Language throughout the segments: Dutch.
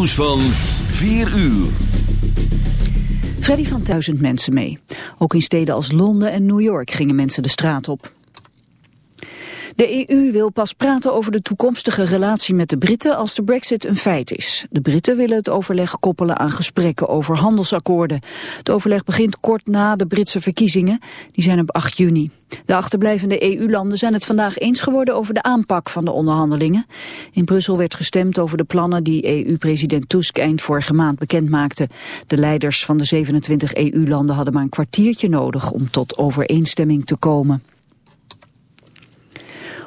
nieuws van 4 uur. Freddy van duizend mensen mee. Ook in steden als Londen en New York gingen mensen de straat op. De EU wil pas praten over de toekomstige relatie met de Britten als de brexit een feit is. De Britten willen het overleg koppelen aan gesprekken over handelsakkoorden. Het overleg begint kort na de Britse verkiezingen. Die zijn op 8 juni. De achterblijvende EU-landen zijn het vandaag eens geworden over de aanpak van de onderhandelingen. In Brussel werd gestemd over de plannen die EU-president Tusk eind vorige maand bekendmaakte. De leiders van de 27 EU-landen hadden maar een kwartiertje nodig om tot overeenstemming te komen.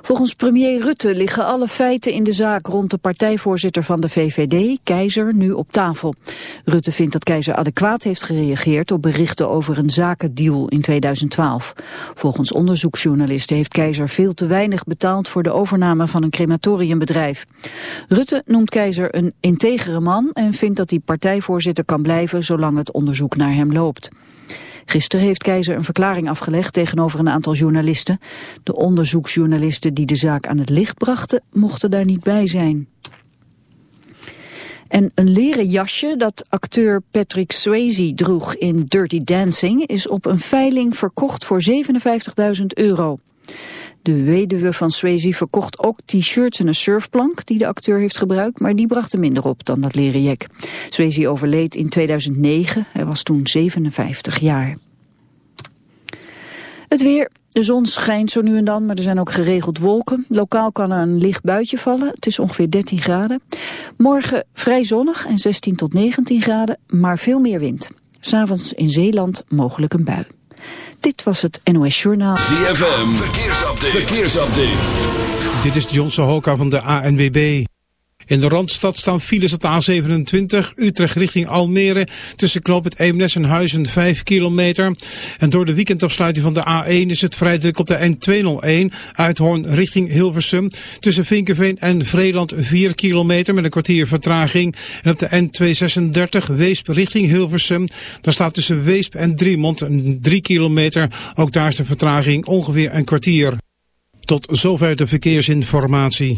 Volgens premier Rutte liggen alle feiten in de zaak rond de partijvoorzitter van de VVD, Keizer, nu op tafel. Rutte vindt dat Keizer adequaat heeft gereageerd op berichten over een zakendeal in 2012. Volgens onderzoeksjournalisten heeft Keizer veel te weinig betaald voor de overname van een crematoriumbedrijf. Rutte noemt Keizer een integere man en vindt dat hij partijvoorzitter kan blijven zolang het onderzoek naar hem loopt. Gisteren heeft Keizer een verklaring afgelegd tegenover een aantal journalisten. De onderzoeksjournalisten die de zaak aan het licht brachten mochten daar niet bij zijn. En een leren jasje dat acteur Patrick Swayze droeg in Dirty Dancing is op een veiling verkocht voor 57.000 euro. De weduwe van Swayze verkocht ook t-shirts en een surfplank die de acteur heeft gebruikt, maar die brachten minder op dan dat leren jek. Swayze overleed in 2009, hij was toen 57 jaar. Het weer, de zon schijnt zo nu en dan, maar er zijn ook geregeld wolken. Lokaal kan er een licht buitje vallen, het is ongeveer 13 graden. Morgen vrij zonnig en 16 tot 19 graden, maar veel meer wind. S'avonds in Zeeland mogelijk een bui. Dit was het NOS Journaal. ZFM, verkeersupdate. verkeersupdate. Dit is John Sohoka van de ANWB. In de Randstad staan files op de A27, Utrecht richting Almere, tussen Knoop het Eemnes en Huizen 5 kilometer. En door de weekendafsluiting van de A1 is het vrij druk op de N201, Uithoorn richting Hilversum, tussen Vinkenveen en Vreeland 4 kilometer met een kwartier vertraging. En op de N236, Weesp richting Hilversum, daar staat tussen Weesp en Driemond 3 kilometer, ook daar is de vertraging ongeveer een kwartier. Tot zover de verkeersinformatie.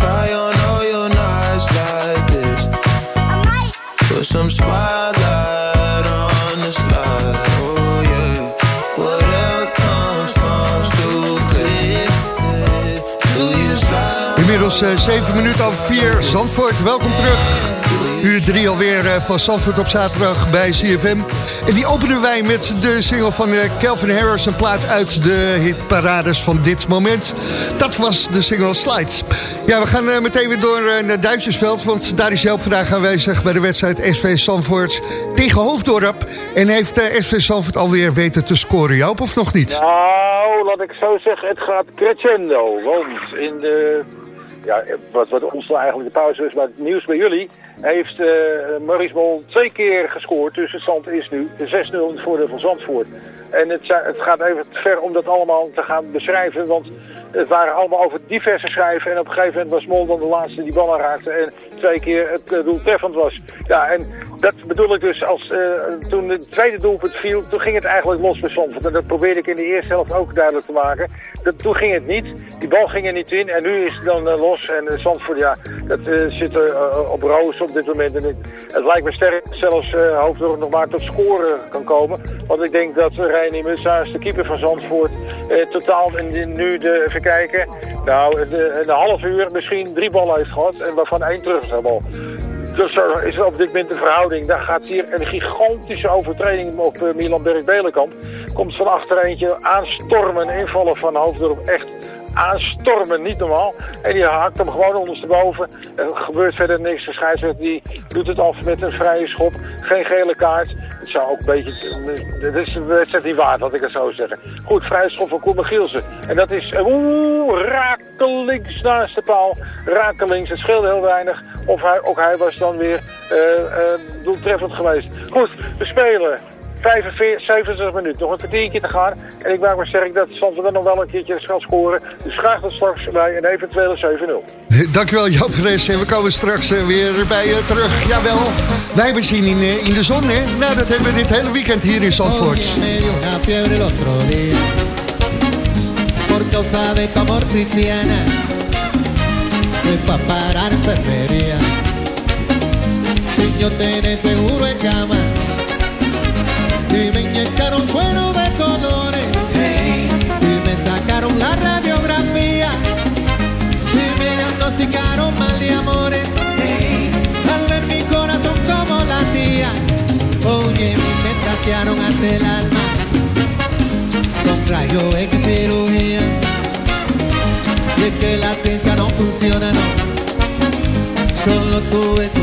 try on all your nights like this? Put some spotlight on the slide. Oh yeah. Whatever comes, comes too clear. Do you slide? Inmiddels eh, 7 minuten over 4. Zandvoort, welkom terug. Uur 3 alweer eh, van Zandvoort op zaterdag bij CFM. En die openen wij met de single van eh, Calvin Harris. Een plaat uit de hitparades van dit moment. Dat was de single Slides. Ja, we gaan eh, meteen weer door naar Duitsersveld. Want daar is Jelp vandaag aanwezig bij de wedstrijd SV Zandvoort tegen Hoofddorp. En heeft SV Zandvoort alweer weten te scoren, Joop, of nog niet? Nou, laat ik zo zeggen, het gaat crescendo. Want in de, ja, wat, wat ons eigenlijk de pauze is, maar het nieuws bij jullie, heeft eh Maurice Bol twee keer gescoord. Dus het stand is nu 6-0 in het voordeel van Zandvoort. En het, het gaat even ver om dat allemaal te gaan beschrijven, want het waren allemaal over diverse schrijven. En op een gegeven moment was Mol dan de laatste die bal raakte en twee keer het eh, doeltreffend was. Ja, en dat bedoel ik dus als eh, toen het tweede doelpunt viel, toen ging het eigenlijk los bij Zandvoort. En dat probeerde ik in de eerste helft ook duidelijk te maken. Dat, toen ging het niet, die bal ging er niet in en nu is het dan eh, los. En uh, Zandvoort, ja, dat eh, zit eh, op roos op dit moment. En het, lijkt me sterk zelfs uh, nog maar tot scoren kan komen. Want ik denk dat Reini Mutsaars, de keeper van Zandvoort, eh, totaal in, nu de, even nou, de, een half uur misschien drie ballen heeft gehad. En waarvan één terug is bal. Dus er is op dit moment de verhouding. Daar gaat hier een gigantische overtreding op eh, Milan Berg-Belenkamp. Komt van achter eentje aanstormen, invallen van Hoofddorp. Echt aanstormen, niet normaal. En die hakt hem gewoon ondersteboven. Er gebeurt verder niks. De scheidsrechter die doet het af met een vrije schop. Geen gele kaart. Het zou ook een beetje... Dit is de wedstrijd niet waard, wat ik het zo zeggen. Goed, vrije schop van Koen Gielsen. En dat is oeh, rakelings naast de paal. Rakelings, het scheelde heel weinig. Of hij, ook hij was dan weer eh, eh, doeltreffend geweest. Goed, we spelen 45, 70 minuten, nog een kwartiertje te gaan. En ik maak me sterk dat Zandvoort nog wel een keertje gaat scoren. Dus graag tot straks bij een eventuele 7-0. Dankjewel Jan Fres. En we komen straks eh, weer bij je terug. Jawel, wij hebben zin in, eh, in de zon, hè? Nou, dat hebben we dit hele weekend hier in Zandvoort. por causa de tu amor cristiana parar enfermería yo tener seguro en cama y me inyectaron suero de colores y me sacaron la radiografía y me diagnosticaron mal de amores al ver mi corazón como latía Oye, me trastearon ante el alma con rayo X cirugía. Y es que la ciencia no funciona, no. Solo tú es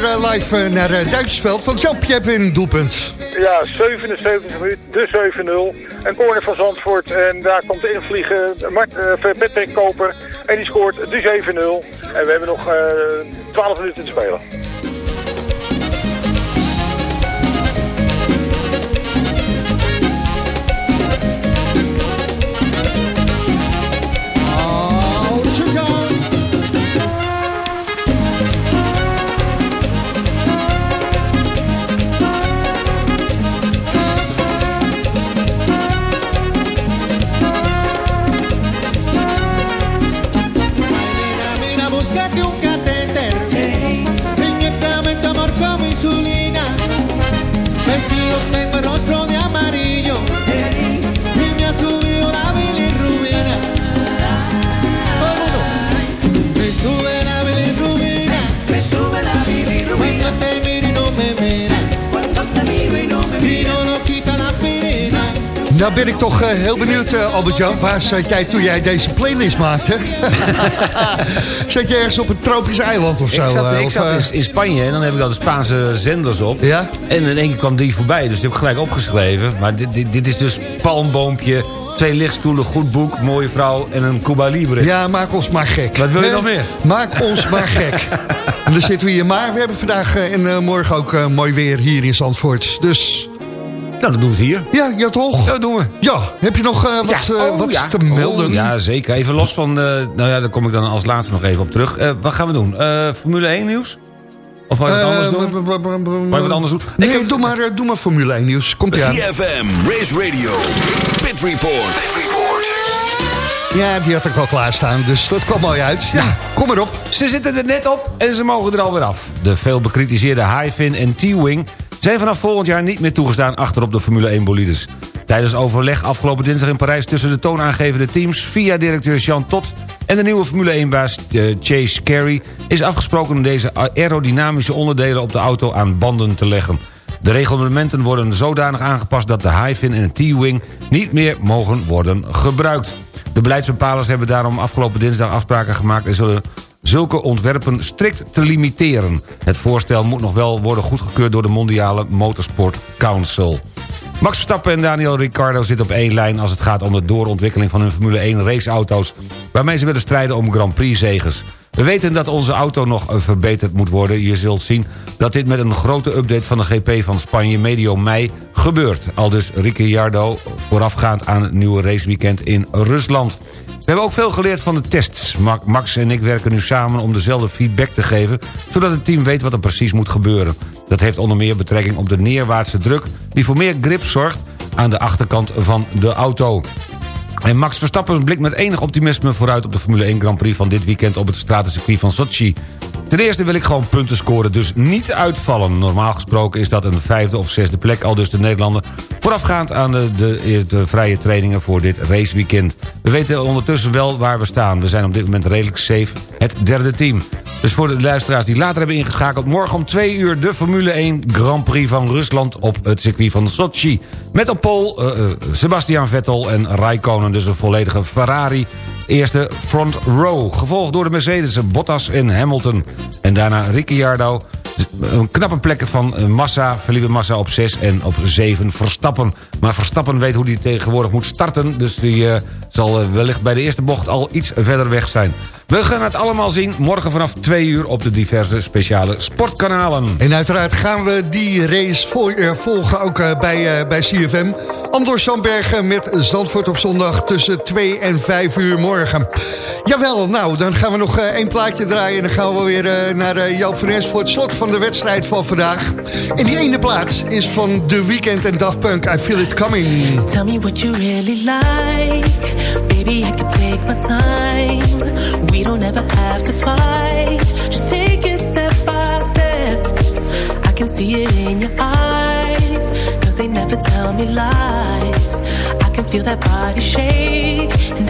weer eh, live eh, naar uh, Duitsersveld. Want Jan, je hebt weer een doelpunt. Ja, 77 minuten, de 7-0. Een corner van Zandvoort. En daar komt invliegen Mart, uh, Koper. En die scoort de 7-0. En we hebben nog uh, 12 minuten te spelen. Nou ben ik toch uh, heel benieuwd, uh, Albert-Jan. Waar zat jij toen jij deze playlist maakte? zat je ergens op een tropisch eiland of zo? Ik zat, ik of, zat in, in, Spanje en dan heb ik al de Spaanse zenders op. Ja? En in één keer kwam die voorbij, dus die heb ik gelijk opgeschreven. Maar dit, dit, dit is dus palmboompje, twee lichtstoelen, goed boek, mooie vrouw en een Cuba Libre. Ja, maak ons maar gek. Wat wil je nog meer? Maak ons maar gek. En dan zitten we hier. Maar we hebben vandaag en morgen ook mooi weer hier in Zandvoort. Dus... Nou, dan doen we het hier. Ja, ja toch? Ja, dat doen we. Ja, heb je nog uh, wat, ja. uh, oh, wat ja. te melden? Oh, ja, zeker. Even los van... Uh, nou ja, daar kom ik dan als laatste nog even op terug. wat gaan we doen? Formule 1 nieuws? Of wil je wat anders doen? Wil je wat anders doen? Nee, heb... doe, maar, doe maar Formule 1 nieuws. Komt ie aan. CFM, Race Radio, Pit Report. Pit Report. Ja, die had ik al klaarstaan, dus dat kwam mooi uit. Ja, kom maar op. Ze zitten er net op en ze mogen er alweer af. De veel bekritiseerde Highfin en T-Wing zijn vanaf volgend jaar niet meer toegestaan achterop de Formule 1 bolides. Tijdens overleg afgelopen dinsdag in Parijs tussen de toonaangevende teams... via directeur Jean Tot en de nieuwe Formule 1-baas Chase Carey... is afgesproken om deze aerodynamische onderdelen op de auto aan banden te leggen. De reglementen worden zodanig aangepast dat de Highfin en de T-Wing... niet meer mogen worden gebruikt. De beleidsbepalers hebben daarom afgelopen dinsdag afspraken gemaakt... en zullen zulke ontwerpen strikt te limiteren. Het voorstel moet nog wel worden goedgekeurd door de Mondiale Motorsport Council. Max Verstappen en Daniel Ricciardo zitten op één lijn... als het gaat om de doorontwikkeling van hun Formule 1 raceauto's... waarmee ze willen strijden om Grand Prix-zegers. We weten dat onze auto nog verbeterd moet worden. Je zult zien dat dit met een grote update van de GP van Spanje... medio mei gebeurt. Al dus Ricciardo voorafgaand aan het nieuwe raceweekend in Rusland. We hebben ook veel geleerd van de tests. Max en ik werken nu samen om dezelfde feedback te geven... zodat het team weet wat er precies moet gebeuren. Dat heeft onder meer betrekking op de neerwaartse druk... die voor meer grip zorgt aan de achterkant van de auto. En Max Verstappen blikt met enig optimisme vooruit... op de Formule 1 Grand Prix van dit weekend op het stratencircuit van Sochi. Ten eerste wil ik gewoon punten scoren, dus niet uitvallen. Normaal gesproken is dat een vijfde of zesde plek... al dus de Nederlander voorafgaand aan de, de, de vrije trainingen voor dit raceweekend. We weten ondertussen wel waar we staan. We zijn op dit moment redelijk safe, het derde team. Dus voor de luisteraars die later hebben ingeschakeld... morgen om twee uur de Formule 1 Grand Prix van Rusland... op het circuit van Sochi. Met op pol uh, Sebastian Vettel en Raikkonen, dus een volledige Ferrari eerste front row. Gevolgd door de Mercedes, Bottas en Hamilton. En daarna Ricciardo, een knappe plek van Massa, Felipe Massa op 6 en op 7 Verstappen. Maar Verstappen weet hoe hij tegenwoordig moet starten... dus die uh, zal uh, wellicht bij de eerste bocht al iets verder weg zijn. We gaan het allemaal zien morgen vanaf 2 uur op de diverse speciale sportkanalen. En uiteraard gaan we die race vol, uh, volgen ook uh, bij, uh, bij CFM. Andor Sandbergen met Zandvoort op zondag tussen 2 en 5 uur morgen. Jawel, nou, dan gaan we nog één plaatje draaien... en dan gaan we weer naar Joop van Nes voor het slot van de wedstrijd van vandaag. En die ene plaats is van The Weeknd en Daft Punk, I Feel It Coming. Tell me what you really like, baby, I can take my time... We don't ever have to fight. Just take it step by step. I can see it in your eyes. Cause they never tell me lies. I can feel that body shake. And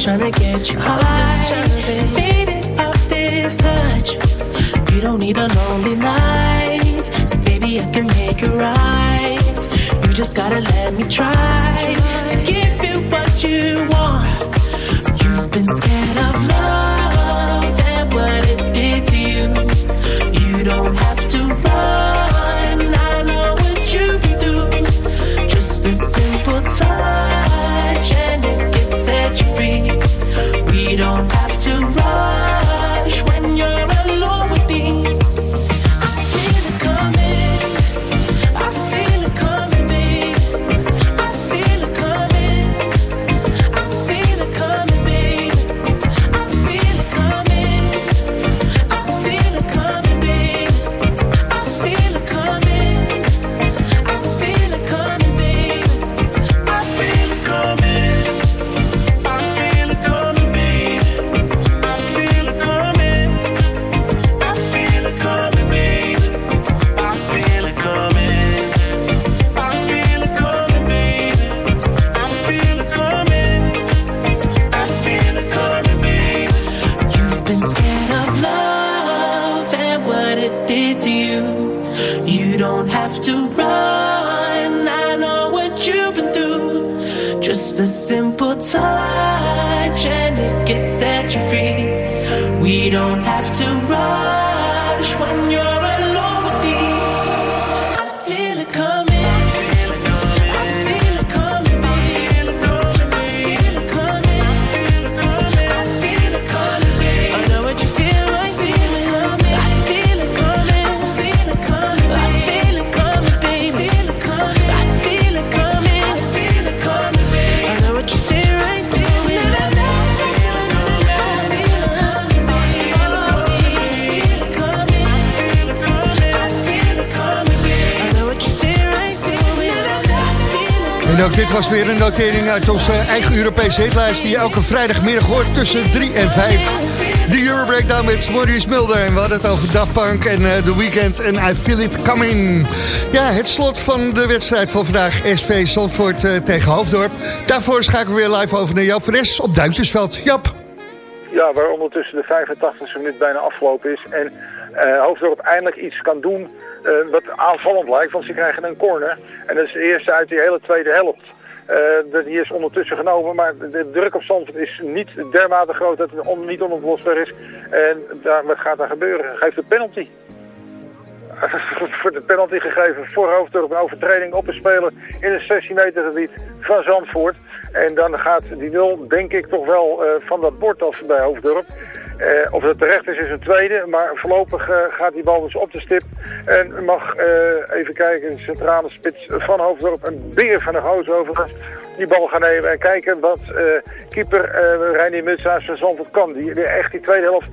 I'm just tryna get you high, faded off this touch. You don't need a lonely night, so baby, I can make it right. You just gotta let me try to give you what you want. En ook dit was weer een notering uit onze eigen Europese hitlijst... die je elke vrijdagmiddag hoort tussen 3 en 5. De Euro Breakdown met Maurice Mulder. En we hadden het over Daft en eh, The Weeknd en I Feel It Coming. Ja, het slot van de wedstrijd van vandaag. SV Zandvoort eh, tegen Hoofddorp. Daarvoor schakelen we weer live over naar Es op Duitsersveld. Jap. Ja, waar ondertussen de 85e minuut bijna afgelopen is. En eh Hoofddorp eindelijk iets kan doen eh, wat aanvallend lijkt. Want ze krijgen een corner. En dat is de eerste uit die hele tweede helft. De- die is ondertussen genomen, maar de druk op Zandvoort is niet dermate groot dat het niet onoplosbaar is. En daar, wat gaat daar gebeuren? Geeft een penalty. voor de penalty gegeven voor Hoofddorp een overtreding op een speler in het 16 meter gebied van Zandvoort. En dan gaat die nul denk ik toch wel eh, van dat bord af bij Hoofddorp. Eh, of dat terecht is, is een tweede. Maar voorlopig eh, gaat die bal dus op de stip. En mag, even kijken, de centrale spits van Hoofddorp, een beer van de goos overigens, die bal gaan nemen. En kijken wat keeper uh, Reinier Mutsaars van Zandvoort kan. Die, die echt die tweede helft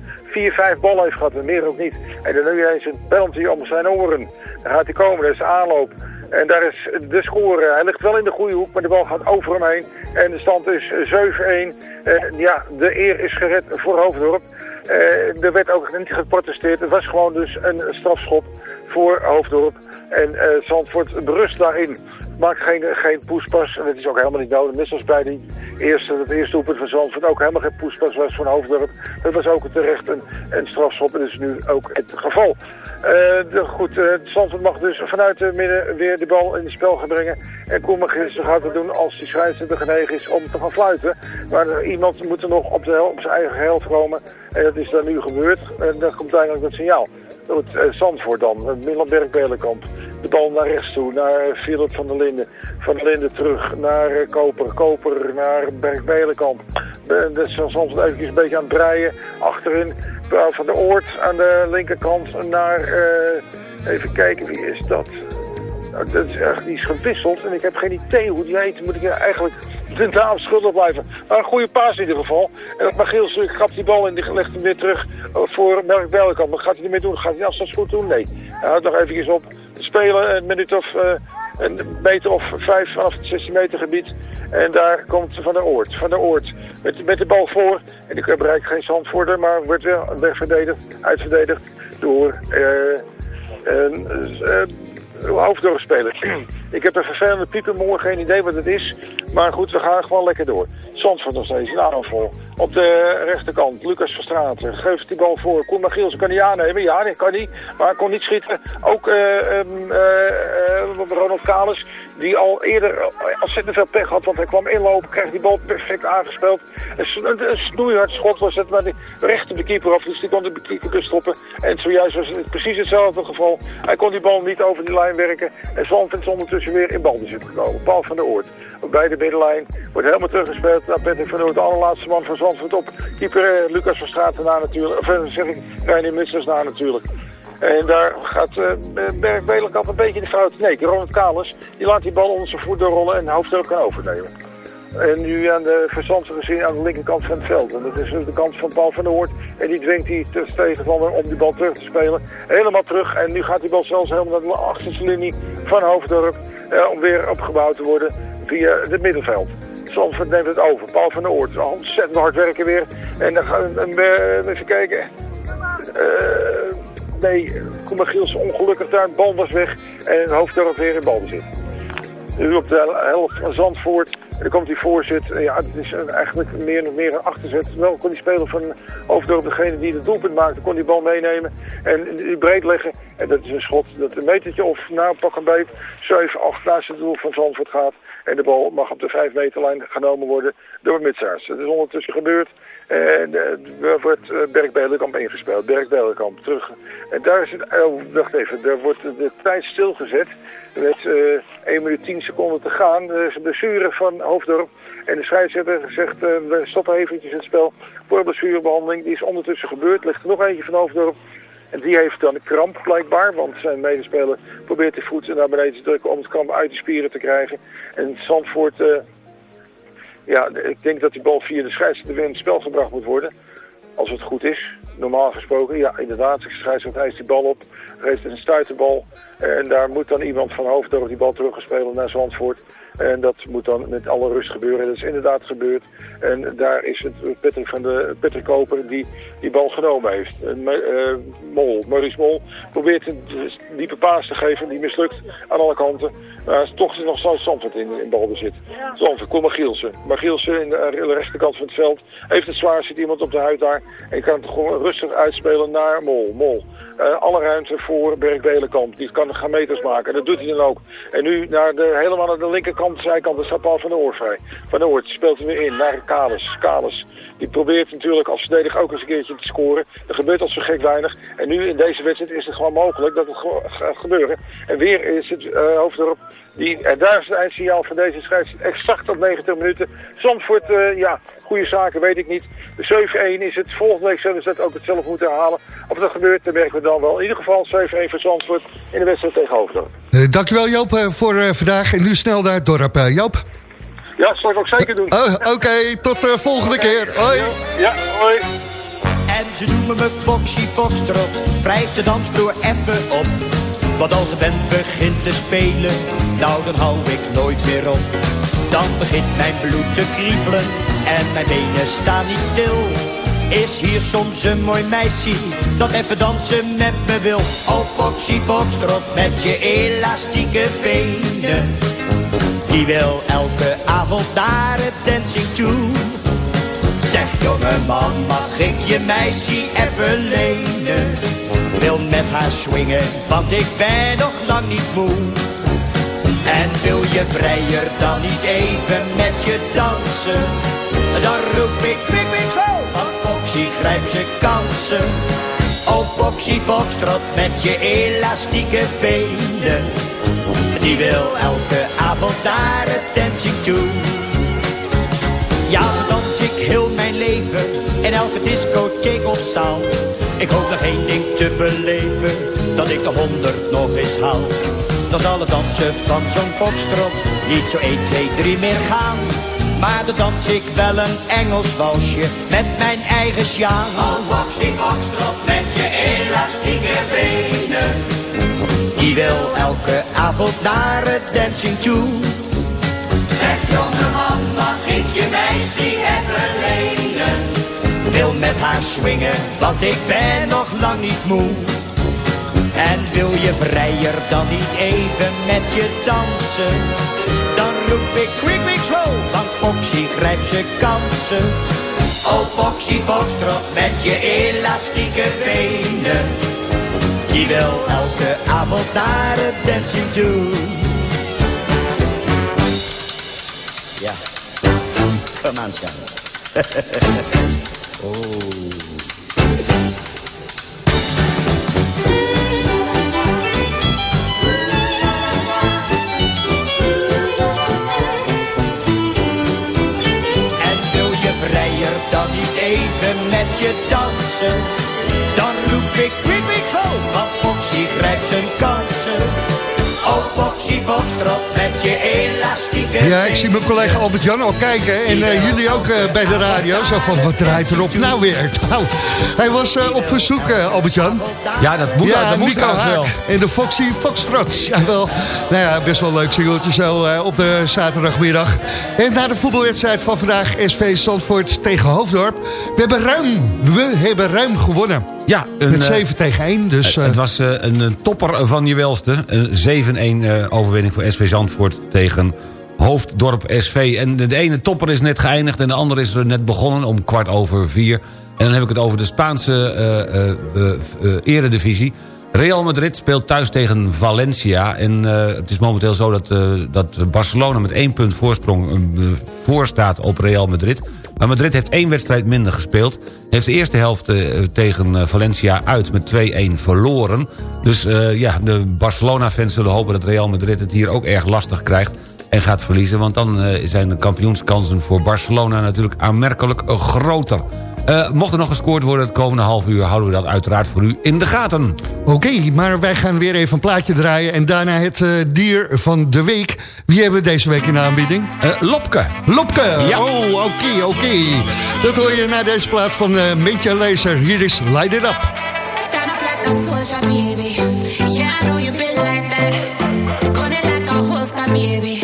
4-5 ballen heeft gehad en meer ook niet. En dan nu eens een penalty om zijn oren. Dan gaat hij komen, dat is aanloop. En daar is de score. Hij ligt wel in de goede hoek, maar de bal gaat over hem heen. En de stand is 7-1. Eh, ja, de eer is gered voor Hoofddorp. Eh, er werd ook niet geprotesteerd. Het was gewoon dus een strafschop voor Hoofddorp. En eh, Zandvoort berust daarin. Maakt geen, geen poespas. En het is ook helemaal niet nodig. Net zoals bij die eerste, het eerste doelpunt van Zandvoort ook helemaal geen poespas was van Hoofddorp. Dat was ook terecht een, een strafschop. En dat is nu ook het geval. Eh, de, goed, eh, Zandvoort mag dus vanuit de midden weer de bal in het spel gaan brengen. En Koeman gaat het doen als die scheidsrechter genegen is om te gaan fluiten. Maar iemand moet er nog op zijn eigen helft komen. En dat is dan nu gebeurd. En dan komt eigenlijk dat signaal. Goed, eh, Zandvoort dan, het Middelberg Belenkamp. De bal naar rechts toe, naar eh, Philip van der Linden. Van der Linden terug naar eh, Koper. Koper naar Berg Belenkamp. Eh, Dat is Zandvoort even een beetje aan het breien. Achterin eh, van de Oort aan de linkerkant naar... eh, even kijken, wie is dat? Nou, dat is echt, die is gewisseld en ik heb geen idee hoe die heet. Moet ik eigenlijk naam schuldig blijven. Maar een goede paas in ieder geval. En dat Magiels grapt die bal en die legt hem weer terug eh, voor Melk Belkamp. Wat gaat hij ermee doen? Gaat hij afstandsgoed doen? Nee. Hij houdt nog even op spelen. Een minuut of eh, een meter of vijf vanaf het 16 meter gebied. En daar komt Van der Oort. Van der Oort met, met de bal voor. En die bereikt geen zandvoerder, maar wordt wel wegverdedigd, uitverdedigd door... eh, en, eh, Hoofddorp spelen. ik heb een vervelende piepen morgen, geen idee wat het is. Maar goed, we gaan gewoon lekker door. Zandvoort nog steeds, een aanval. Op de rechterkant, Lucas Verstraeten geeft die bal voor. Koen Magiels kan hij aannemen. Ja, dat kan hij. Maar kon niet schieten. Ook eh, ehm, eh, eh, Ronald Kalis, die al eerder eh, ontzettend veel pech had. Want hij kwam inlopen, kreeg die bal perfect aangespeeld. Een, snoeihard schot was het, maar die recht op de keeper af. Dus die kon de keeper stoppen. En zojuist was het precies hetzelfde geval. Hij kon die bal niet over die lijn werken. En Zandvoort is ondertussen weer in balbezit gekomen. Paul van der Oort. Bij de middenlijn wordt helemaal teruggespeeld naar Patrick van der Oort. De allerlaatste man van Zandvoort op. Keeper eh, Lucas van Straten na natuurlijk. Of eh, zeg ik, Reinier Mutsers na natuurlijk. En daar gaat uh, Berg Belenkamp een beetje de fout. Nee, Ronald Kalis, die laat die bal onder zijn voet doorrollen en Hoofddorp kan overnemen. En nu aan de verzandse gezien aan de linkerkant van het veld. En dat is dus de kant van Paul van der Hoort. En die dwingt die te- tegenstander om die bal terug te spelen. Helemaal terug. En nu gaat die bal zelfs helemaal naar de achterste linie van Hoofddorp. eh, om weer opgebouwd te worden via het middenveld. Zandvoort neemt het over. Paul van der Oort. Ontzettend hard werken weer. En dan gaan we eh, even kijken. Eh, nee, Koeman Giels ongelukkig daar. Bal was weg. En Hoofddorp weer in balbezit. Nu op de helft van Zandvoort. Dan komt die voorzet. Ja, het is eigenlijk meer nog meer een achterzet. Wel kon die speler van Hoofddorp, degene die het doelpunt maakte, kon die bal meenemen. En breed leggen. En dat is een schot dat een metertje of nou pak een beet 7, 8 naast het doel van Zandvoort gaat. En de bal mag op de 5 meterlijn genomen worden door Mitsaars. Dat is ondertussen gebeurd. En eh, er wordt eh, Berk Belenkamp ingespeeld. Berk Belenkamp terug. En daar is het... Oh, wacht even. Daar wordt de tijd stilgezet. Met eh 1 minuut 10 seconden te gaan. Er is een blessure van Hoofddorp. En de scheidsrechter zegt, eh, we stoppen eventjes het spel voor blessurebehandeling. Die is ondertussen gebeurd. Ligt er nog eentje van Hoofddorp. En die heeft dan een kramp blijkbaar, want zijn medespeler probeert de voet naar beneden te drukken om het kramp uit de spieren te krijgen. En Zandvoort, eh, ja, ik denk dat die bal via de scheidsrechter weer in het spel gebracht moet worden. Als het goed is, normaal gesproken. Ja, inderdaad, de scheidsrechter hijst die bal op, geeft een stuiterbal. En daar moet dan iemand van Hoofddorp die bal teruggespeeld naar Zandvoort. En dat moet dan met alle rust gebeuren. Dat is inderdaad gebeurd. En daar is het Patrick, van de, Patrick Koper die die bal genomen heeft. Eh, Mol, Maurice Mol, probeert een diepe paas te geven. Die mislukt aan alle kanten. Maar toch is nog steeds Zandvoort in, in balbezit. Zandvoort, kom Magielsen. Magielsen in de, aan de rechterkant van het veld heeft het zwaar. Zit iemand op de huid daar. En kan het gewoon rustig uitspelen naar Mol. Mol. Eh, alle ruimte voor Berk Belenkamp. Die kan gaan meters maken. En dat doet hij dan ook. En nu naar de, helemaal naar de linkerkant, de zijkant, staat Paul van de Oor vrij. Van de Oort speelt hem weer in naar Kalis. Kalis. Die probeert natuurlijk als verdediger ook eens een keertje te scoren. Er gebeurt al zo gek weinig. En nu in deze wedstrijd is het gewoon mogelijk dat het gaat gebeuren. En weer is het uh. Die, en daar is het eindsignaal van deze scheids exact op 90 minuten. Zandvoort, eh, ja, goede zaken, weet ik niet. De 7-1 is het. Volgende week zullen ze dat ook hetzelfde moeten herhalen. Of dat gebeurt, dan merken we dan wel. In ieder geval 7-1 voor Zandvoort in de wedstrijd tegen Hoofddorp. Eh, dankjewel Joop eh, voor eh, vandaag. En nu snel het dorp. Eh, Joop? Ja, dat zal ik ook zeker doen. Oh, Oké, tot de volgende keer. Hoi. Ja, hoi. En ze noemen me Foxy Foxtrot, wrijf de dansvloer even op. Want als de band begint te spelen, nou dan hou ik nooit meer op. Dan begint mijn bloed te kriebelen en mijn benen staan niet stil. Is hier soms een mooi meisje dat even dansen met me wil? Oh Foxy Foxtrot met je elastieke benen. Die wil elke avond naar het dancing toe. Zeg jongeman, mag ik je meisje even lenen? Wil met haar swingen, want ik ben nog lang niet moe. En wil je vrijer dan niet even met je dansen? Dan roep ik kwik, kwik, zo, want Foxy grijpt zijn kansen. Oh Foxy Foxtrot met je elastieke benen. Die wil elke avond naar het dancing toe. Ja, zo dans ik heel mijn leven in elke discotheek of zaal. Ik hoop nog één ding te beleven, dat ik de honderd nog eens haal. Dan zal het dansen van zo'n foxtrot niet zo 1, 2, 3 meer gaan. Maar dan dans ik wel een Engels walsje met mijn eigen sjaan. Oh, foxy foxtrot met je elastieke benen. Die wil elke avond naar het dancing toe. Zeg jongeman, mag ik je meisje even lenen? Wil met haar swingen, want ik ben nog lang niet moe. En wil je vrijer dan niet even met je dansen? Dan roep ik Foxy grijpt zijn kansen. Oh Foxy Foxtrot met je elastieke benen. Die wil elke avond naar het dancing toe. Ja, kom aan, schat. oh. Even met je dansen? Dan roep ik quick, go, want Foxy grijpt zijn kansen. Oh Foxy Foxtrot met je elastieke Ja, ik zie mijn collega Albert-Jan al kijken. En eh, jullie ook eh, bij de radio. Zo van, wat draait erop nou weer? Nou, hij was eh, op verzoek, eh, Albert-Jan. Ja, dat moet, ja, dat moet wel. En de Foxy Foxtrot. Jawel. Nou ja, best wel een leuk singeltje zo eh, op de zaterdagmiddag. En na de voetbalwedstrijd van vandaag SV Zandvoort tegen Hoofddorp. We hebben ruim, we hebben ruim gewonnen. Ja, een, Met eh, 7 tegen 1. Dus, eh, het was eh, een, een topper van je welste. Een 7-1 eh, overwinning voor SV Zandvoort tegen Hoofddorp SV. En de, ene topper is net geëindigd en de andere is er net begonnen om kwart over vier. En dan heb ik het over de Spaanse eh, eredivisie. Real Madrid speelt thuis tegen Valencia. En het is momenteel zo dat, dat Barcelona met één punt voorsprong eh, voor staat op Real Madrid. Maar Madrid heeft één wedstrijd minder gespeeld. Heeft de eerste helft eh, tegen eh, Valencia uit met 2-1 verloren. Dus eh, ja, de Barcelona-fans zullen hopen dat Real Madrid het hier ook erg lastig krijgt en gaat verliezen. Want dan zijn de kampioenskansen voor Barcelona natuurlijk aanmerkelijk groter. Eh, mocht er nog gescoord worden het komende half uur... houden we dat uiteraard voor u in de gaten. Oké, maar wij gaan weer even een plaatje draaien. En daarna het eh, dier van de week. Wie hebben we deze week in de aanbieding? Eh, Lopke. Lopke! Ja. Oh, oké, oké. Dat hoor je na deze plaat van uh, Meetje Laser. Hier is Light It Up. Stand up like a soldier, baby. Yeah, I know you been like that. Gun it like a holster, baby.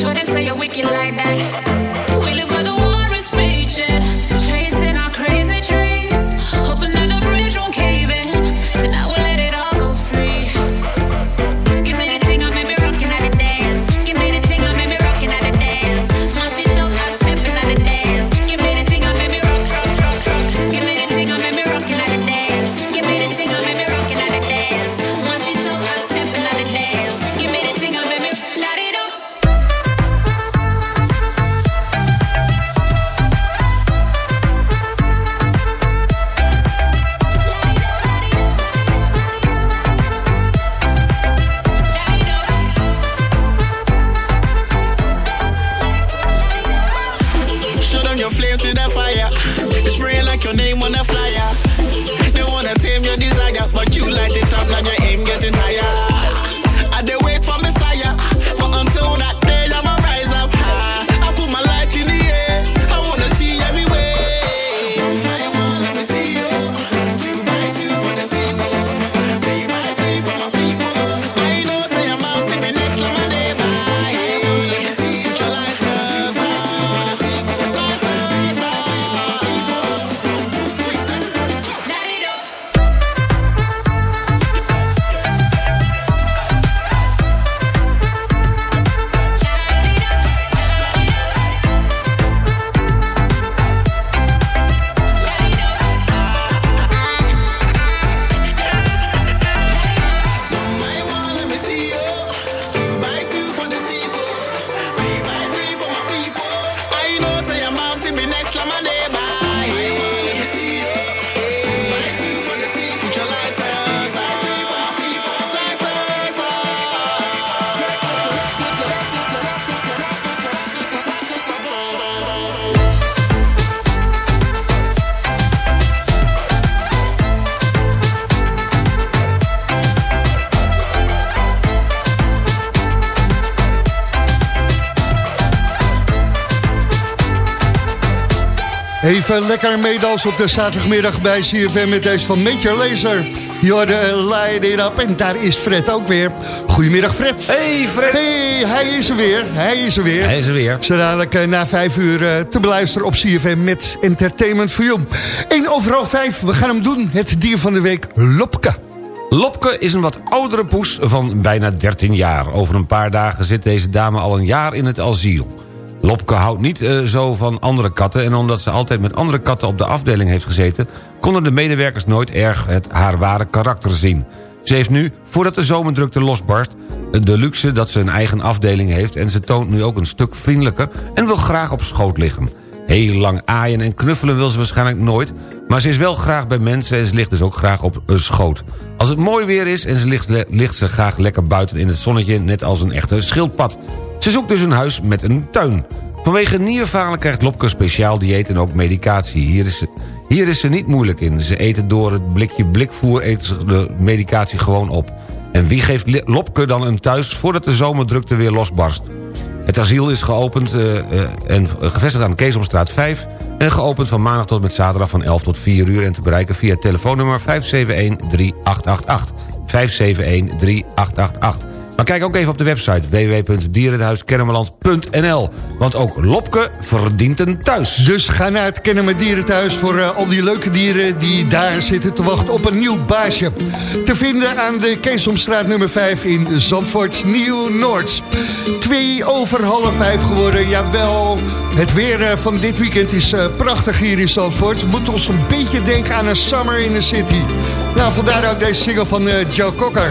Show them say you're wicked like that. Even lekker meedansen op de zaterdagmiddag bij CFM met deze van Major Laser. Jorden, light it up. En daar is Fred ook weer. Goedemiddag Fred. Hey Fred. Hey, hij is er weer. Hij is er weer. Hij is er weer. Zo dadelijk eh, na vijf uur eh, te beluisteren op CFM met Entertainment for You. 1 overal vijf, we gaan hem doen. Het dier van de week, Lopke. Lopke is een wat oudere poes van bijna 13 jaar. Over een paar dagen zit deze dame al een jaar in het asiel. Lopke houdt niet eh, zo van andere katten... en omdat ze altijd met andere katten op de afdeling heeft gezeten... konden de medewerkers nooit erg het haar ware karakter zien. Ze heeft nu, voordat de zomerdrukte losbarst... de luxe dat ze een eigen afdeling heeft... en ze toont nu ook een stuk vriendelijker... en wil graag op schoot liggen. Heel lang aaien en knuffelen wil ze waarschijnlijk nooit... maar ze is wel graag bij mensen en ze ligt dus ook graag op een schoot. Als het mooi weer is en ze ligt, ligt ze graag lekker buiten in het zonnetje... net als een echte schildpad. Ze zoekt dus een huis met een tuin. Vanwege nierfalen krijgt Lopke speciaal dieet en ook medicatie. Hier is, ze, hier is ze niet moeilijk in. Ze eten door het blikje blikvoer eten ze de medicatie gewoon op. En wie geeft Lopke dan een thuis voordat de zomerdrukte weer losbarst? Het asiel is geopend eh, eh, en gevestigd aan Keesomstraat 5... en geopend van maandag tot met zaterdag van 11 tot 4 uur... en te bereiken via telefoonnummer 571-3888. 571-3888. Maar kijk ook even op de website www.dierenhuiskennemerland.nl. Want ook Lopke verdient een thuis. Dus ga naar het Kennemer Dierenthuis voor eh, al die leuke dieren die daar zitten te wachten op een nieuw baasje. Te vinden aan de Keesomstraat nummer 5 in Zandvoort Nieuw-Noord. Twee over half vijf geworden, jawel. Het weer eh, van dit weekend is eh, prachtig hier in Zandvoort. Moet ons een beetje denken aan een summer in the city. Nou, vandaar ook deze single van Joe Cocker.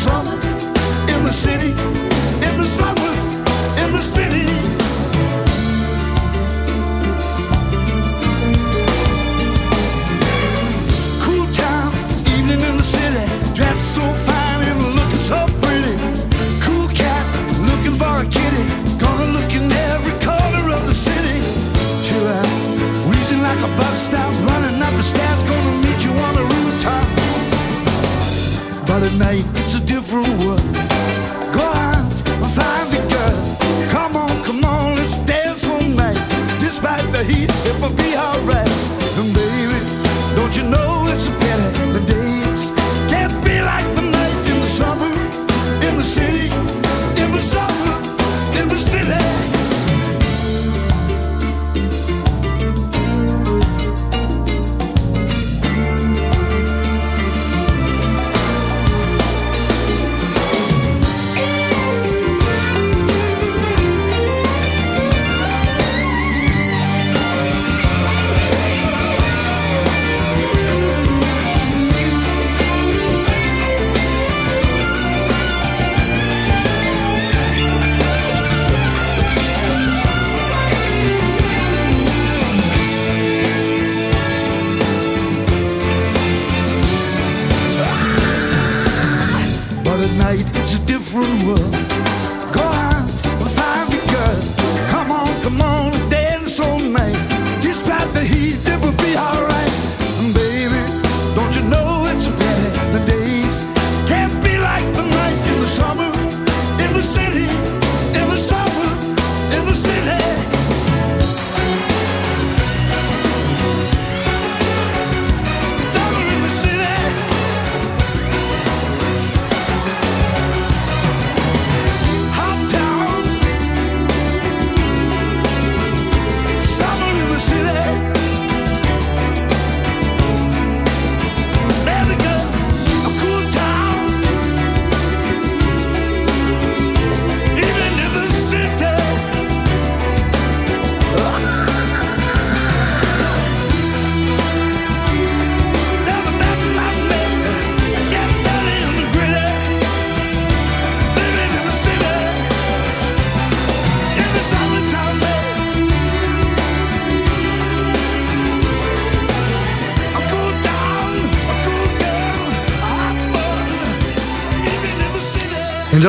summer in the city,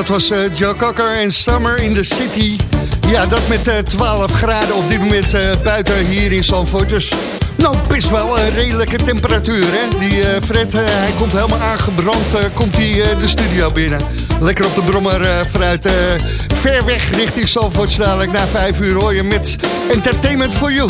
Dat was uh, Joe Cocker en Summer in the City. Ja, dat met eh, uh, 12 graden op dit moment eh, buiten hier in Zandvoort. Dus nou, best wel een redelijke temperatuur, hè? Die Fred, hij komt helemaal aangebrand, komt hij de studio binnen. Lekker op de brommer vanuit ver weg richting Zandvoort. Dadelijk na 5 uur hoor je met Entertainment for You.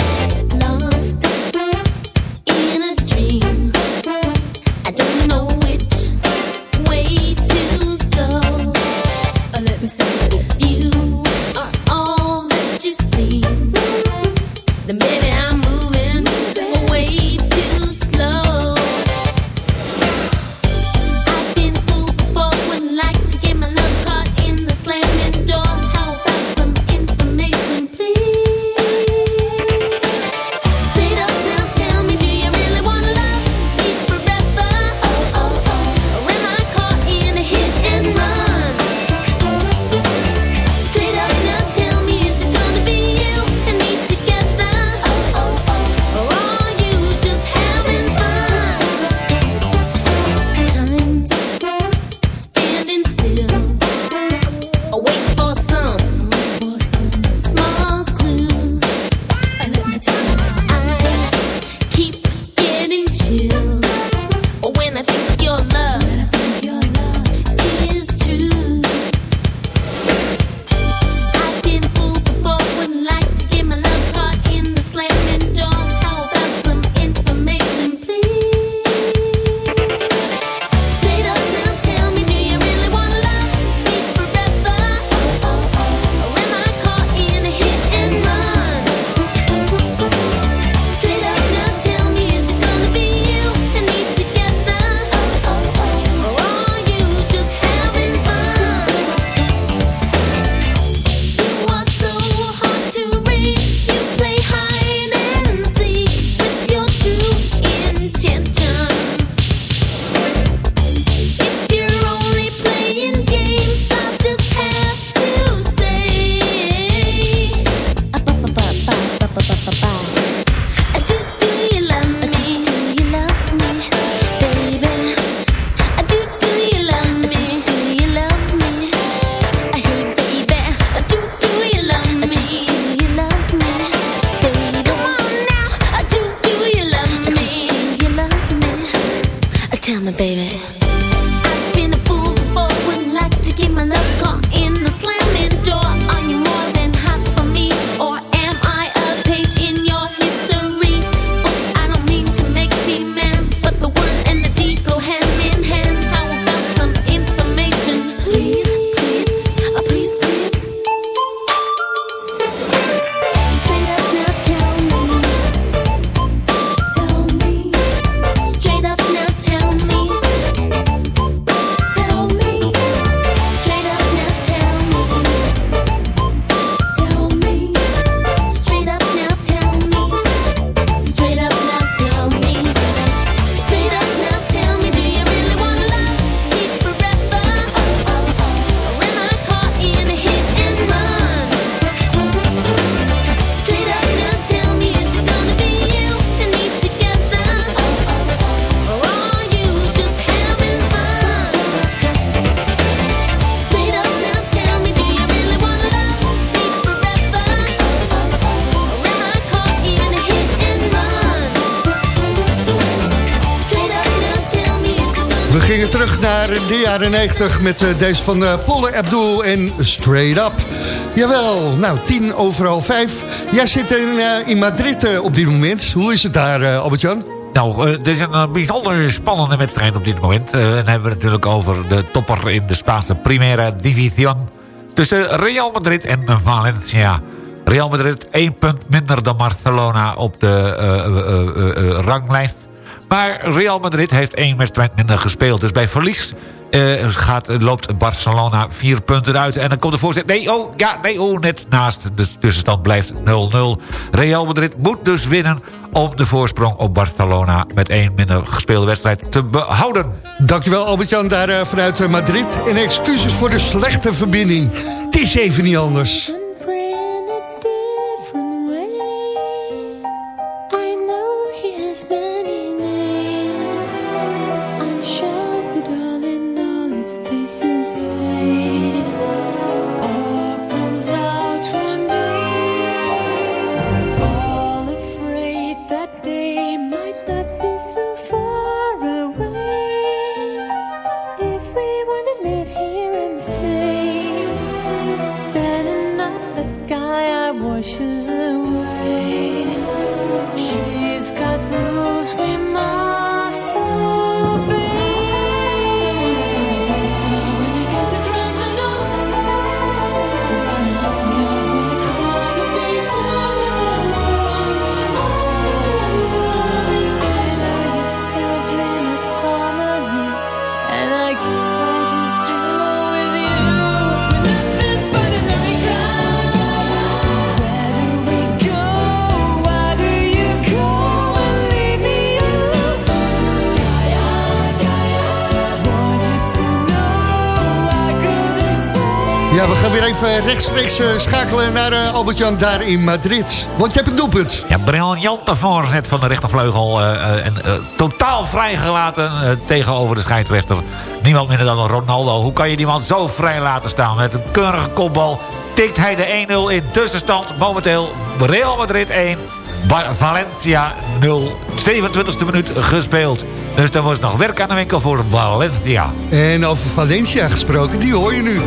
90 met eh, deze van eh, Polle Abdul en Straight Up. Jawel, nou, tien overal vijf. Jij zit in, eh, in Madrid op dit moment. Hoe is het daar, Albert-Jan? Nou, uh, is een bijzonder spannende wedstrijd op dit moment. Uh, dan hebben we natuurlijk over de topper in de Spaanse Primera División... tussen Real Madrid en Valencia. Real Madrid één punt minder dan Barcelona op de ranglijst. Maar Real Madrid heeft één wedstrijd minder gespeeld. Dus bij verlies uh, gaat, eh, loopt Barcelona vier punten uit. En dan komt de voorzet. Nee, oh, ja, nee, oh, net naast. De tussenstand blijft 0-0. Real Madrid moet dus winnen om de voorsprong op Barcelona... met één minder gespeelde wedstrijd te behouden. Dankjewel Albert-Jan, daar eh, vanuit Madrid. En excuses voor de slechte verbinding. Het is even niet anders. Even rechtstreeks eh, schakelen naar eh, Albert-Jan daar in Madrid. Want je hebt een doelpunt. Ja, briljante voorzet van de rechtervleugel. eh, en totaal vrijgelaten tegenover de scheidsrechter. Niemand minder dan Ronaldo. Hoe kan je die man zo vrij laten staan? Met een keurige kopbal tikt hij de 1-0 in tussenstand. Momenteel Real Madrid 1, Ba- Valencia 0. 27e minuut gespeeld. Dus er was nog werk aan de winkel voor Valencia. En over Valencia gesproken, die hoor je nu.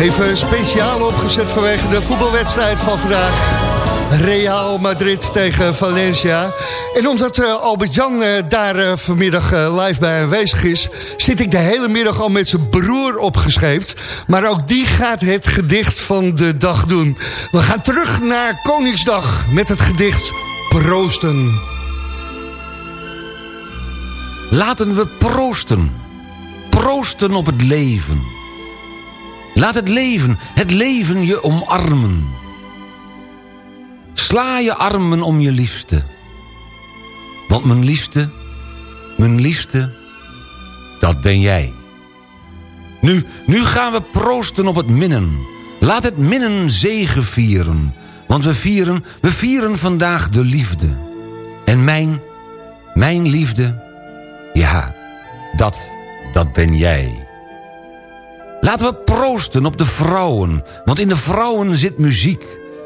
Even speciaal opgezet vanwege de voetbalwedstrijd van vandaag. Real Madrid tegen Valencia. En omdat eh, Albert-Jan eh, daar eh, vanmiddag live bij aanwezig is... zit ik de hele middag al met zijn broer opgescheept. Maar ook die gaat het gedicht van de dag doen. We gaan terug naar Koningsdag met het gedicht Proosten. Laten we proosten. Proosten op het leven. Laat het leven, het leven je omarmen. Sla je armen om je liefste. Want mijn liefste, mijn liefste, dat ben jij. Nu, nu gaan we proosten op het minnen. Laat het minnen zegen vieren. Want we vieren, we vieren vandaag de liefde. En mijn, mijn liefde, ja, dat, dat ben jij. Laten we proosten op de vrouwen, want in de vrouwen zit muziek.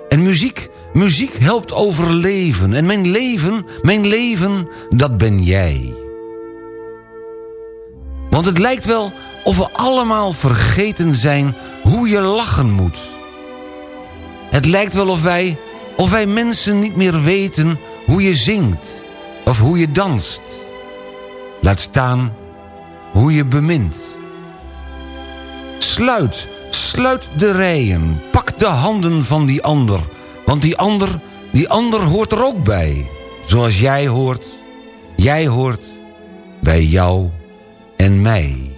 En muziek, muziek helpt overleven. En mijn leven, mijn leven, dat ben jij. Want het lijkt wel of we allemaal vergeten zijn hoe je lachen moet. Het lijkt wel of wij, of wij mensen niet meer weten hoe je zingt. Of hoe je danst. Laat staan hoe je bemint. Sluit, sluit de rijen, pak de handen van die ander. Want die ander, die ander hoort er ook bij. Zoals jij hoort, jij hoort bij jou en mij.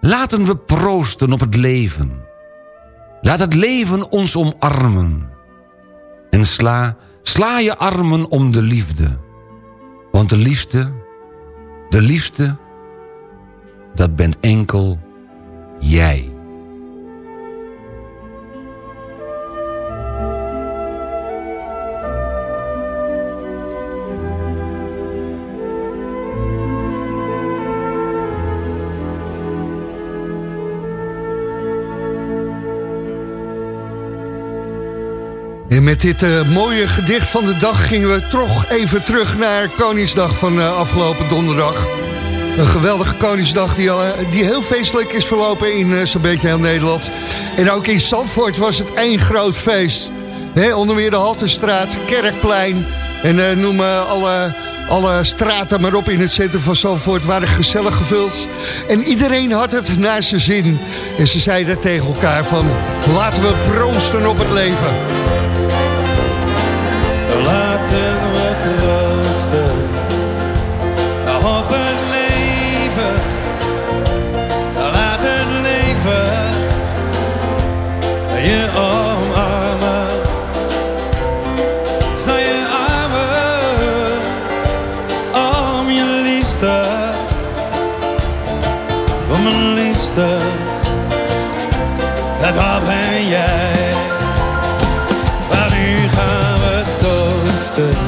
Laten we proosten op het leven. Laat het leven ons omarmen. En sla, sla je armen om de liefde. Want de liefste, de liefste, dat bent enkel jij. En met dit eh, mooie gedicht van de dag gingen we toch even terug naar Koningsdag van eh, afgelopen donderdag. Een geweldige Koningsdag die, al, eh, die heel feestelijk is verlopen in eh, zo'n beetje heel Nederland. En ook in Zandvoort was het één groot feest. Hè, onder meer de Haltestraat, Kerkplein en eh, noem alle, alle straten maar op in het centrum van Zandvoort waren gezellig gevuld. En iedereen had het naar zijn zin. En ze zeiden tegen elkaar van laten we proosten op het leven. Je omarmen. Zal je armen om je liefste. Om mijn liefste. Dat ben jij. Maar nu gaan we toosten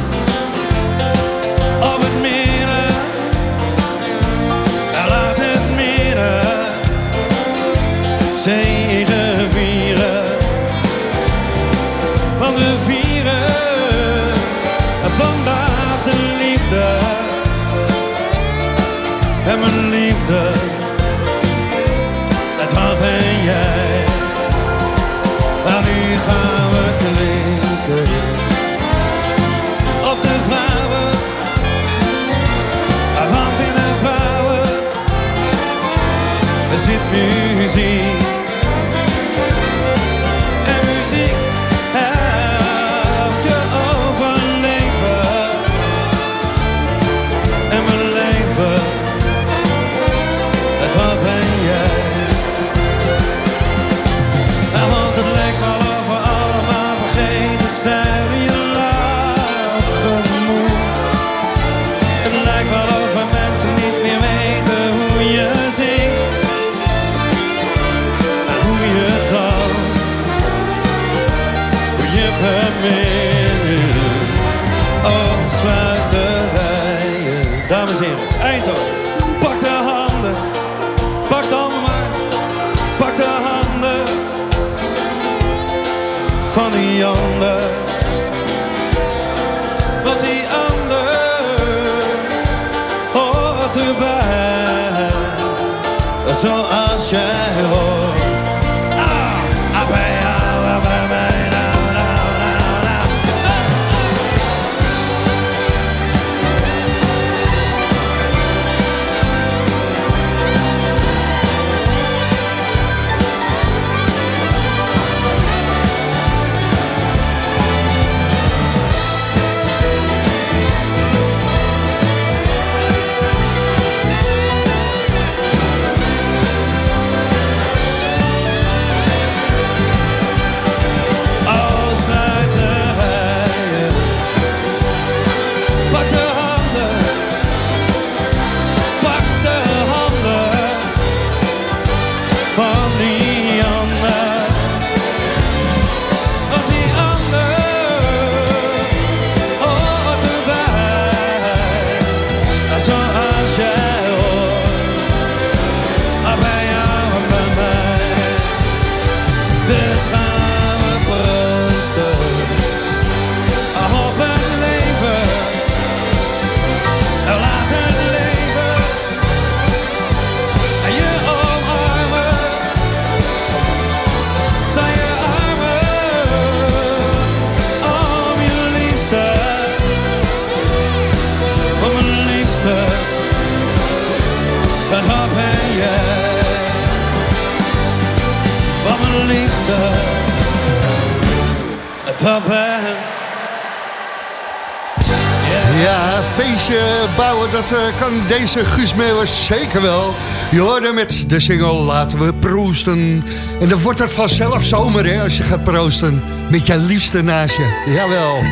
kan deze Guus Meeuwers zeker wel. Je hoorde met de single Laten we proosten. En dan wordt het vanzelf zomer, hè, als je gaat proosten. Met je liefste naast je. Jawel.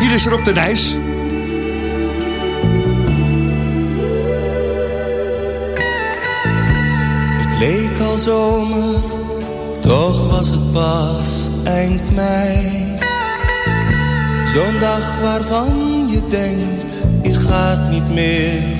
Hier is Rob de Nijs. Het leek al zomer, toch was het pas eind mei. Zo'n dag waarvan je denkt, je gaat niet meer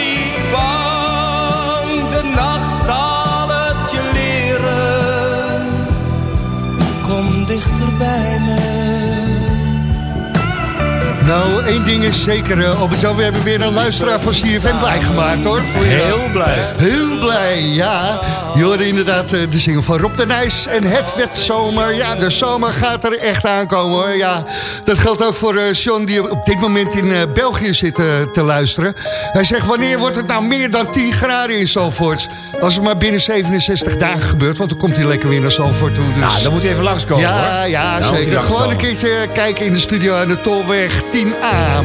Nou, één ding is zeker, eh, Albert Jan, we hebben weer een luisteraar van CFM blij gemaakt, hoor. Heel blij. Heel blij, ja. Je hoorde inderdaad eh, de single van Rob de Nijs. En het werd zomer. Ja, de zomer gaat er echt aankomen, hoor. Ja, dat geldt ook voor eh John, die op dit moment in eh, België zit eh, te luisteren. Hij zegt, wanneer wordt het nou meer dan 10 graden in Zalvoort? Als het maar binnen 67 dagen gebeurt, want dan komt hij lekker weer naar Zalvoort toe. Dus... Nou, dan moet hij even langskomen, Ja, hoor. ja, hij zeker. Gewoon een keertje kijken in de studio aan de Tolweg 10A.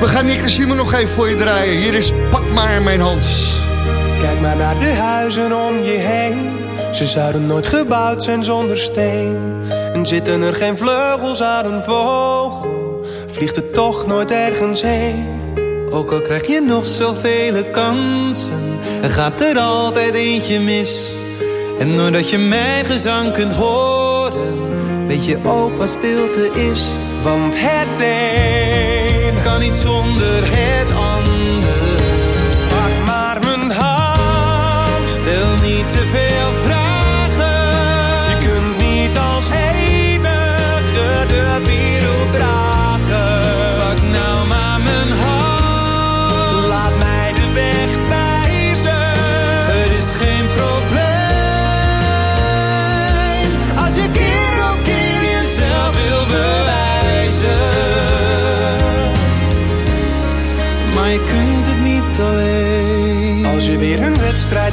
We gaan Nick Simon nog even voor je draaien. Hier is Pak maar mijn hand. Kijk maar naar de huizen om je heen. Ze zouden nooit gebouwd zijn zonder steen. En zitten er geen vleugels aan een vogel, vliegt het toch nooit ergens heen. Ook al krijg je nog zoveel kansen, er gaat er altijd eentje mis. En doordat je mijn gezang kunt horen, weet je ook wat stilte is. Want het een kan niet zonder het ander.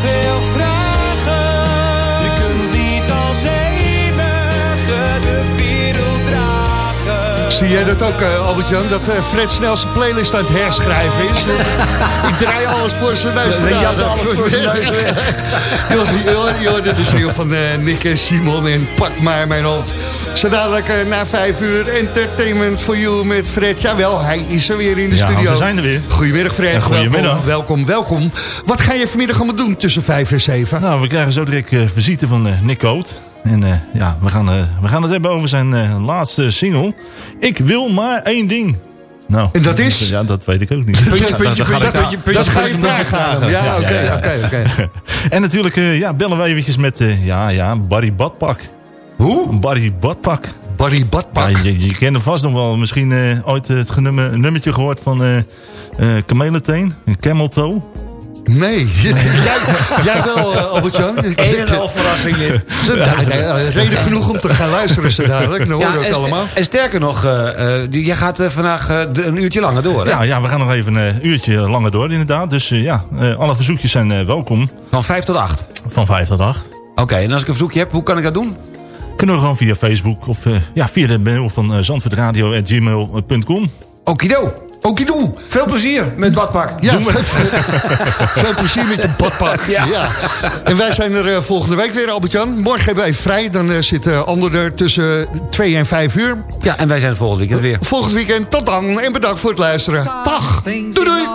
Veel vragen. Je kunt niet als enige de wereld dragen. Zie jij dat ook, eh, Albert-Jan? Dat eh, Fred snel zijn playlist aan het herschrijven is. Ik draai alles voor zijn neus. Ja, vandaan. je alles voor zijn neus Joh, dit is heel van eh, Nick en Simon en Pak maar mijn hand. Zo dadelijk eh, na vijf uur Entertainment for You met Fred. Jawel, hij is er weer in de Ja, studio. we zijn er weer. Goedemiddag Fred. Ja, goedemiddag. Welkom, welkom, welkom. Wat ga je vanmiddag allemaal doen tussen vijf en zeven? Nou, we krijgen zo direct eh, visite van eh, Nick Coat. En ja, we gaan, we gaan het hebben over zijn laatste single. Ik wil maar één ding. Nou, En dat is? Ja, dat weet ik ook niet. Puntje, puntje, puntje, ik-. Dat ga je ik vragen aan hem. Ja, oké, oké, oké. En natuurlijk ja, bellen we eventjes met ja, ja, Barry Badpak. Hoe? Barry Badpak. Barry Badpak? Ja, je, je kent hem vast nog wel. Misschien eh, ooit het genummer, nummertje gehoord van eh eh Kameleteen. Camel Toe. Nee, jij, jij wel, eh, Albert-Jan. Een en al verrassing dit. Eh, reden genoeg om te gaan luisteren zo dadelijk. Dan hoor je ook en, allemaal. En sterker nog, eh, eh, jij gaat eh, vandaag eh, een uurtje langer door, hè? Ja, ja, we gaan nog even een uurtje langer door inderdaad. Dus eh, ja, eh, alle verzoekjes zijn eh, welkom. Van 5 tot 8? Van 5 tot 8. Oké, en als ik een verzoekje heb, hoe kan ik dat doen? Kunnen we gewoon via Facebook of eh, ja, via de mail van uh, zandvoortradio.gmail.com. Okido. Okido. Veel plezier met badpak. Ja, Doen we. veel plezier met je badpak. Ja. Ja. En wij zijn er eh, volgende week weer, Albert-Jan. Morgen hebben wij vrij. Dan eh, zit uh, Ander er tussen 2 en 5 uur. Ja, en wij zijn het volgende weekend weer. Volgend weekend. Tot dan. En bedankt voor het luisteren. Dag. Doei doei.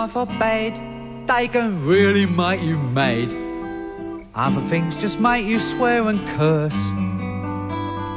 They can really make you mad. Other things just make you swear and curse.